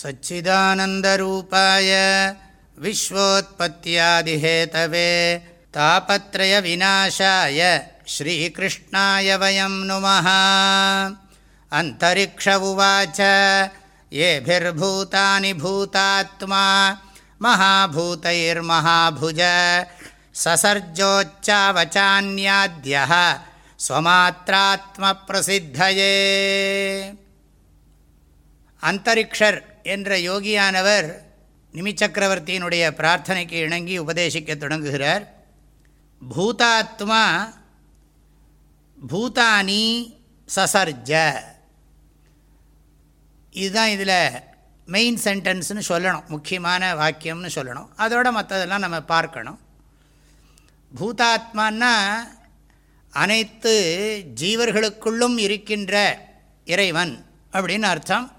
सच्चिदानन्दरूपाय विश्वोत्पत्त्यादिहेतवे तापत्रयविनाशाय श्रीकृष्णाय वयं नुमः अन्तरिक्ष उवाच येभिर्भूतानि भूतात्मा महाभूतैर्महाभुज ससर्जोच्चावचान्याद्यः स्वमात्रात्मप्रसिद्धये அந்தரிக்ஷர் என்ற யோகியானவர் நிமிச்சக்கரவர்த்தியினுடைய பிரார்த்தனைக்கு இணங்கி உபதேசிக்க தொடங்குகிறார். பூதாத்மா பூதானி சசர்ஜ. இதுதான் இதில் மெயின் சென்டென்ஸ்னு சொல்லணும். முக்கியமான வாக்கியம்னு சொல்லணும். அதோட மற்றதெல்லாம் நம்ம பார்க்கணும். பூதாத்மான்னா அனைத்து ஜீவர்களுக்குள்ளும் இருக்கின்ற இறைவன் அப்படின்னு அர்த்தம்.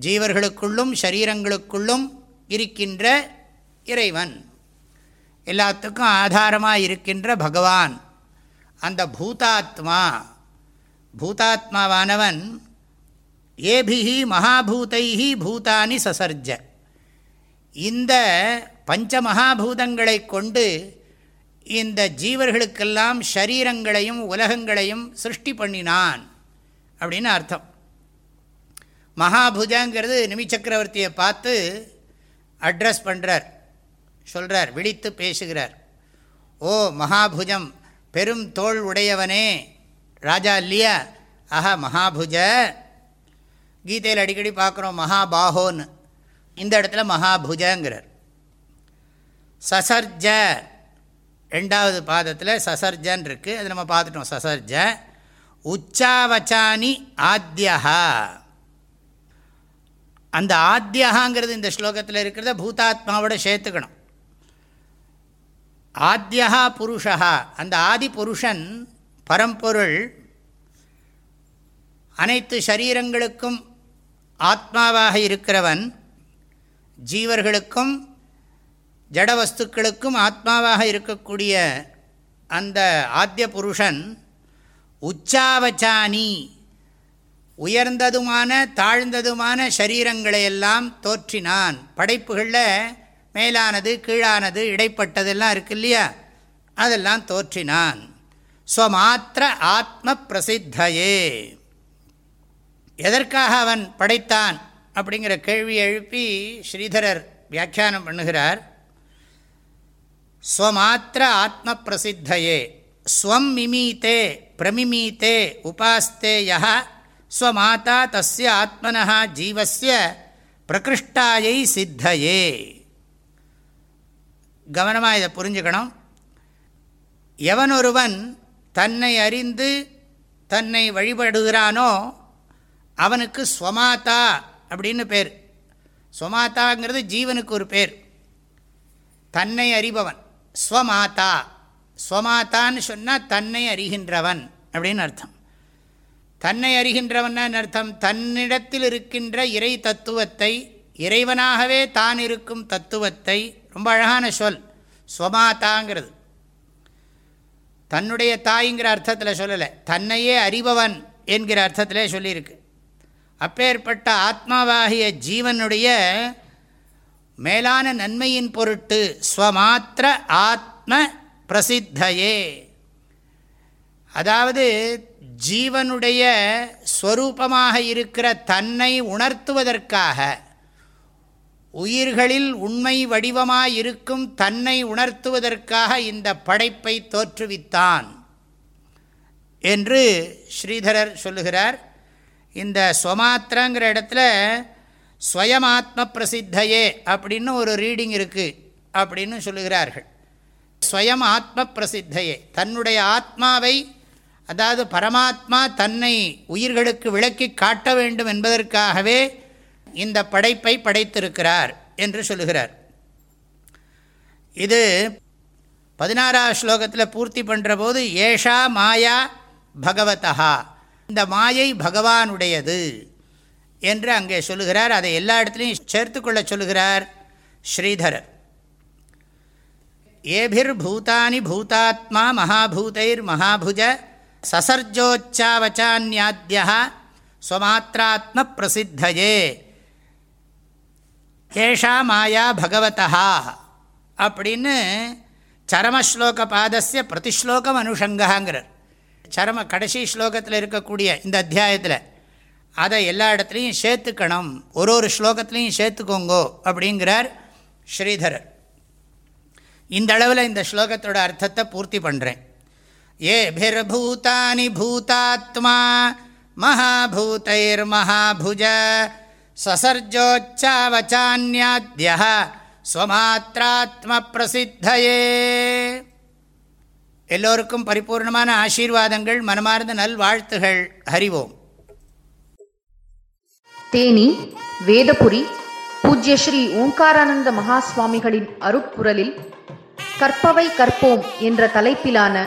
ஜீவர்களுக்குள்ளும் ஷரீரங்களுக்குள்ளும் இருக்கின்ற இறைவன். எல்லாத்துக்கும் ஆதாரமாக இருக்கின்ற பகவான். அந்த பூதாத்மா பூதாத்மாவானவன் ஏபிஹி மகாபூதைஹி பூதானி சசர்ஜ. இந்த பஞ்ச மகாபூதங்களை கொண்டு இந்த ஜீவர்களுக்கெல்லாம் ஷரீரங்களையும் உலகங்களையும் சிருஷ்டி பண்ணினான் அப்படின்னு அர்த்தம். மகாபுஜாங்கிறது நிமிச்சக்கரவர்த்தியை பார்த்து அட்ரஸ் பண்ணுறார் சொல்கிறார் விழித்து பேசுகிறார். ஓ மகாபுஜம் பெரும் தோல் உடையவனே ராஜா இல்லையா? ஆஹா மகாபுஜ. கீதையில் அடிக்கடி பார்க்குறோம் மகாபாகோன்னு. இந்த இடத்துல மகாபுஜங்கிறார். சசர்ஜ. ரெண்டாவது பாதத்தில் சசர்ஜன் இருக்குது அது நம்ம பார்த்துட்டோம் சசர்ஜ. உச்சாவச்சானி ஆத்யா அந்த ஆத்தியகாங்கிறது இந்த ஸ்லோகத்தில் இருக்கிறத பூதாத்மாவோட சேர்த்துக்கணும். ஆத்தியா புருஷா அந்த ஆதி புருஷன் பரம்பொருள் அனைத்து சரீரங்களுக்கும் ஆத்மாவாக இருக்கிறவன் ஜீவர்களுக்கும் ஜடவஸ்துக்களுக்கும் ஆத்மாவாக இருக்கக்கூடிய அந்த ஆத்திய புருஷன் உச்சாவச்சானி. உயர்ந்ததுமான தாழ்ந்ததுமான சரீரங்களையெல்லாம் தோற்றினான். படைப்புகளில் மேலானது கீழானது இடைப்பட்டதெல்லாம் இருக்கு இல்லையா அதெல்லாம் தோற்றினான். ஸ்வமாத்திர ஆத்ம பிரசித்தையே. எதற்காக அவன் படைத்தான்? அப்படிங்கிற கேள்வி எழுப்பி ஸ்ரீதரர் வியாக்கியானம் பண்ணுகிறார். ஸ்வமாத்திர ஆத்ம பிரசித்தையே. ஸ்வம் மிமீத்தே பிரமிமீத்தே உபாஸ்தேயா ஸ்வமாதா தஸ்ய ஆத்மனா ஜீவசிய பிரகிருஷ்டாயை சித்தையே. கவனமாக இதை புரிஞ்சுக்கணும். எவனொருவன் தன்னை அறிந்து தன்னை வழிபடுகிறானோ அவனுக்கு ஸ்வமாதா அப்படின்னு பேர். ஸ்வமாதாங்கிறது ஜீவனுக்கு ஒரு பேர். தன்னை அறிபவன். ஸ்வமாதா. ஸ்வமாதான்னு சொன்னால் தன்னை அறிகின்றவன் அப்படின்னு அர்த்தம். தன்னை அறிகின்றவன் அர்த்தம்? தன்னிடத்தில் இருக்கின்ற இறை தத்துவத்தை இறைவனாகவே தான் இருக்கும் தத்துவத்தை ரொம்ப அழகான சொல் ஸ்வமாதாங்கிறது. தன்னுடைய தாய்ங்கிற அர்த்தத்தில் சொல்லலை தன்னையே அறிபவன் என்கிற அர்த்தத்திலே சொல்லியிருக்கு. அப்பேற்பட்ட ஆத்மாவாகிய ஜீவனுடைய மேலான நன்மையின் பொருட்டு ஸ்வமாத்திர ஆத்ம பிரசித்தையே. அதாவது ஜீவனுடைய ஸ்வரூபமாக இருக்கிற தன்னை உணர்த்துவதற்காக உயிர்களில் உண்மை வடிவமாக இருக்கும் தன்னை உணர்த்துவதற்காக இந்த படைப்பை தோற்றுவித்தான் என்று ஸ்ரீதரர் சொல்லுகிறார். இந்த ஸ்வமாத்திரங்கிற இடத்துல ஸ்வயமாத்ம பிரசித்தையே அப்படின்னு ஒரு ரீடிங் இருக்குது அப்படின்னு சொல்லுகிறார்கள். ஸ்வயம் ஆத்ம பிரசித்தையே தன்னுடைய ஆத்மாவை அதாவது பரமாத்மா தன்னை உயிர்களுக்கு விளக்கி காட்ட வேண்டும் என்பதற்காகவே இந்த படைப்பை படைத்திருக்கிறார் என்று சொல்லுகிறார். இது பதினாறாவது ஸ்லோகத்தில் பூர்த்தி பண்ணுற போது ஏஷா மாயா பகவதா இந்த மாயை பகவானுடையது என்று அங்கே சொல்லுகிறார். அதை எல்லா இடத்துலையும் சேர்த்துக்கொள்ள சொல்லுகிறார் ஸ்ரீதரர். ஏபிர் பூதானி பூதாத்மா மகாபூதைர் மகாபுஜ சசர்ஜோச்சாவச்சான்யாத்தியா ஸ்வமாத்திராத்ம பிரசித்தயே. ஏஷா மாயா பகவதா அப்படின்னு சரமஸ்லோக பாதசிய பிரதிஸ்லோகம் அனுஷங்காங்கிறார் சரம கடைசி ஸ்லோகத்தில் இருக்கக்கூடிய இந்த அத்தியாயத்தில் அதை எல்லா இடத்துலையும் சேர்த்துக்கணும். ஒரு ஒரு ஸ்லோகத்துலேயும் சேர்த்துக்கோங்கோ அப்படிங்கிறார் ஸ்ரீதரர். இந்த அளவில் இந்த ஸ்லோகத்தோட அர்த்தத்தை பூர்த்தி பண்ணுறேன் ஏபிர்பூதானி பூதாத்மா மகாபூதைர்மகாபுஜ சசர்ஜோச்சாவச்சான்யாத்ய ஸ்வமாத்திராத்ம பிரசித்தையே எல்லோருக்கும் பரிபூர்ணமான ஆசீர்வாதங்கள் மனமார்ந்த நல்வாழ்த்துகள். ஹரிவோம். தேனி வேதபுரி பூஜ்ய ஸ்ரீ ஓங்காரானந்த மகாஸ்வாமிகளின் அருப்புரலில் கற்பவை கற்போம் என்ற தலைப்பிலான